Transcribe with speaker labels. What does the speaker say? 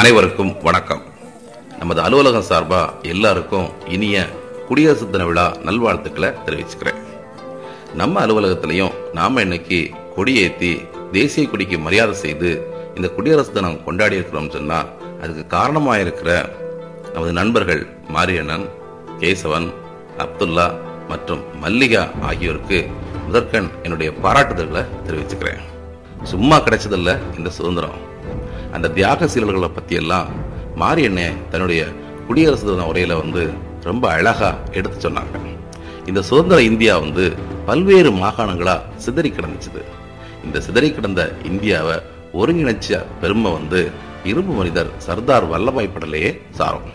Speaker 1: அனைவருக்கும் வணக்கம். நமது அலுவலகம் சார்பாக எல்லாருக்கும் இனிய குடியரசு தின விழா நல்வாழ்த்துக்களை தெரிவிச்சுக்கிறேன். நம்ம அலுவலகத்திலையும் நாம் இன்னைக்கு கொடியேற்றி தேசிய கொடிக்கு மரியாதை செய்து இந்த குடியரசு தினம் கொண்டாடி இருக்கிறோம்னு சொன்னால் அதுக்கு காரணமாக இருக்கிற நமது நண்பர்கள் மாரியண்ணன் கேசவன் அப்துல்லா மற்றும் மல்லிகா ஆகியோருக்கு முதற்கண் என்னுடைய பாராட்டுதல்களை தெரிவிச்சுக்கிறேன். சும்மா கிடைச்சதில்ல இந்த சுதந்திரம். அந்த தியாக சீலர்களை பற்றியெல்லாம் மாரியண்ணே தன்னுடைய குடியரசு தின உரையில் வந்து ரொம்ப அழகாக எடுத்து சொன்னாங்க. இந்த சுதந்திர இந்தியா வந்து பல்வேறு மாகாணங்களாக சிதறி கிடந்துச்சுது இந்த சிதறி கிடந்த இந்தியாவை ஒருங்கிணைச்ச பெருமை வந்து இரும்பு மனிதர் சர்தார் வல்லபாய் படலையே சாரும்.